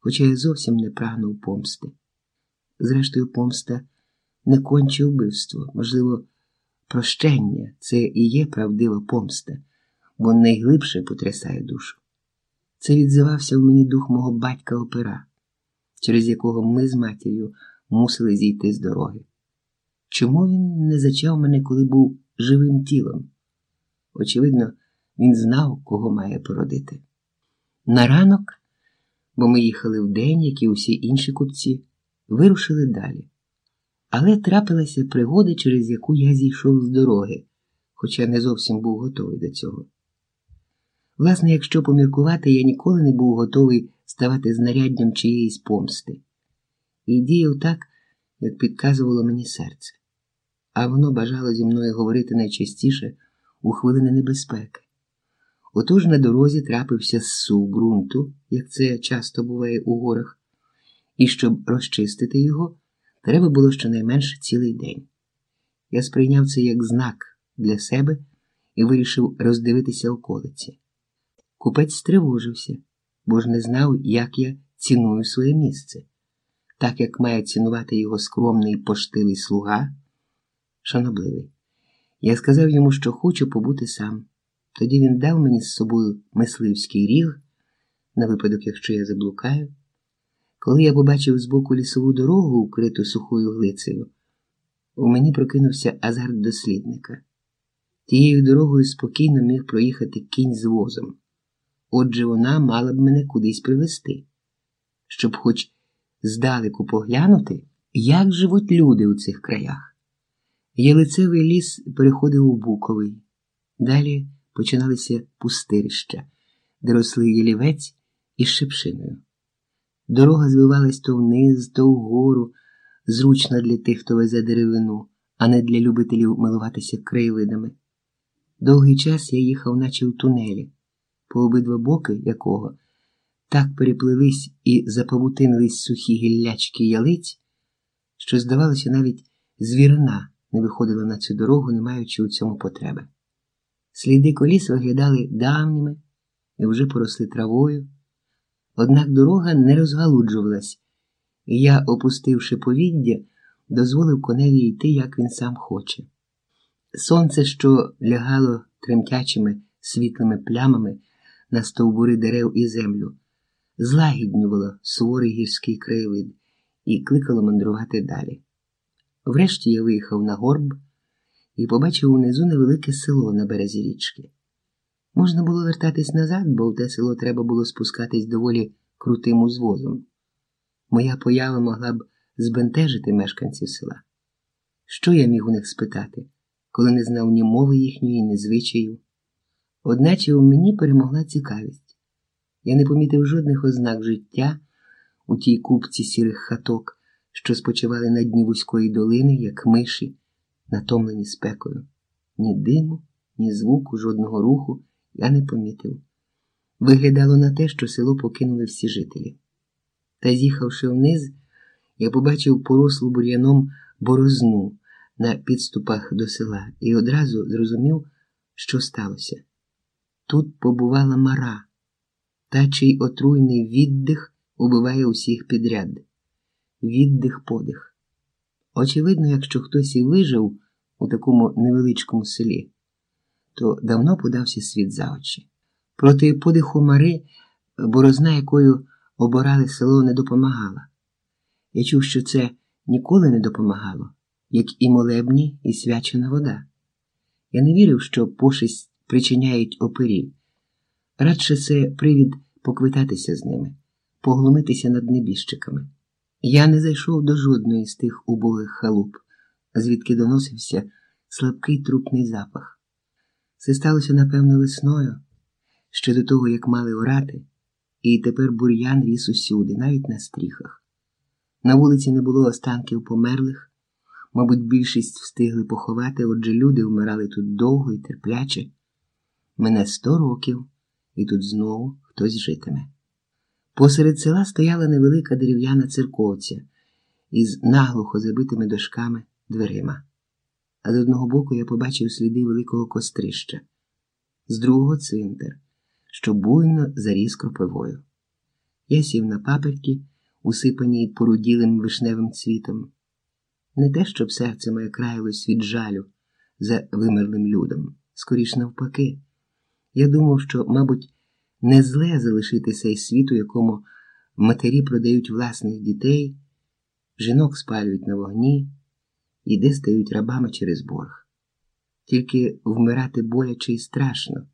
хоча я зовсім не прагнув помсти. Зрештою, помста не конче вбивство, можливо, прощення це і є правдива помста, бо найглибше потрясає душу. Це відзивався в мені дух мого батька опера, через якого ми з матір'ю мусили зійти з дороги. Чому він не зачав мене, коли був живим тілом? Очевидно, він знав, кого має породити. На ранок, бо ми їхали в день, як і усі інші купці, вирушили далі. Але трапилася пригода, через яку я зійшов з дороги, хоча не зовсім був готовий до цього. Власне, якщо поміркувати, я ніколи не був готовий ставати знаряддям чиєїсь помсти, і діяв так, як підказувало мені серце, а воно бажало зі мною говорити найчастіше у хвилини небезпеки. Отож на дорозі трапився зсув ґрунту, як це часто буває у горах, і щоб розчистити його, треба було щонайменше цілий день. Я сприйняв це як знак для себе і вирішив роздивитися околиці. Купець стривожився, бо ж не знав, як я ціную своє місце, так як має цінувати його скромний поштивий слуга, шанобливий. Я сказав йому, що хочу побути сам. Тоді він дав мені з собою мисливський ріг, на випадок, якщо я заблукаю. Коли я побачив збоку лісову дорогу, укриту сухою глицею, у мені прокинувся азарт дослідника. Тією дорогою спокійно міг проїхати кінь з возом. Отже, вона мала б мене кудись привезти, щоб хоч здалеку поглянути, як живуть люди у цих краях. Єлицевий ліс переходив у Буковий. Далі починалися пустирища, де росли ялівець із шипшиною. Дорога звивалась то вниз, то вгору, зручна для тих, хто везе деревину, а не для любителів милуватися краєвидами. Довгий час я їхав, наче в тунелі, по обидва боки якого так переплились і запавутинились сухі гіллячки ялиць, що, здавалося, навіть звірина не виходила на цю дорогу, не маючи у цьому потреби. Сліди коліс виглядали давніми і вже поросли травою. Однак дорога не розгалуджувалась, і я, опустивши повіддя, дозволив коневі йти, як він сам хоче. Сонце, що лягало тремтячими світлими плямами на стовбури дерев і землю, злагіднювало суворий гірський краєвид і кликало мандрувати далі. Врешті я виїхав на горб і побачив унизу невелике село на березі річки. Можна було вертатись назад, бо в те село треба було спускатись доволі крутим узвозом. Моя поява могла б збентежити мешканців села. Що я міг у них спитати, коли не знав ні мови їхньої, ні звичаю? Одначе у мені перемогла цікавість. Я не помітив жодних ознак життя у тій купці сірих хаток, що спочивали на дні вузької долини, як миші, натомлені спекою. Ні диму, ні звуку, жодного руху я не помітив. Виглядало на те, що село покинули всі жителі. Та, з'їхавши вниз, я побачив порослу бур'яном борозну на підступах до села і одразу зрозумів, що сталося. Тут побувала мара, та чий отруйний віддих убиває усіх підряд. Віддих подих. Очевидно, якщо хтось і вижив у такому невеличкому селі, то давно подався світ за очі. Проти подиху мари, борозна якою оборали село, не допомагала. Я чув, що це ніколи не допомагало, як і молебні, і свячена вода. Я не вірив, що пошесть причиняють опері. Радше це привід поквитатися з ними, поглумитися над небіжчиками. Я не зайшов до жодної з тих убогих халуп, звідки доносився слабкий трупний запах. Це сталося, напевно, весною, ще до того, як мали орати, і тепер бур'ян ріс усюди, навіть на стріхах. На вулиці не було останків померлих, мабуть, більшість встигли поховати, отже люди вмирали тут довго і терпляче. Мене сто років, і тут знову хтось житиме. Посеред села стояла невелика дерев'яна церковця із наглухо забитими дошками дверима. А з одного боку я побачив сліди великого кострища, з другого цвинтар, що буйно заріс кропивою. Я сів на паперті, усипаній поруділим вишневим цвітом. Не те, щоб серце моє краялось від жалю за вимерлим людом, скоріш навпаки. Я думав, що, мабуть, не зле залишити цей світ, у якому матері продають власних дітей, жінок спалюють на вогні і де стають рабами через борг. Тільки вмирати боляче і страшно.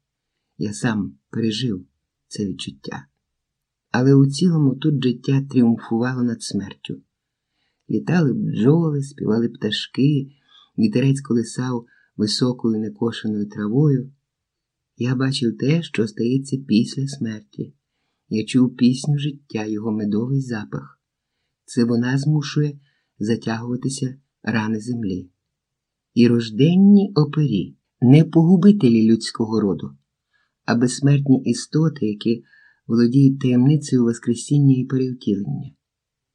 Я сам пережив це відчуття. Але у цілому тут життя тріумфувало над смертю. Літали бджоли, співали пташки, вітерець колисав високою некошеною травою. Я бачив те, що стається після смерті. Я чув пісню життя, його медовий запах. Це вона змушує затягуватися рани землі. І рожденні опері, не погубителі людського роду, а безсмертні істоти, які володіють таємницею Воскресіння і перевтілення.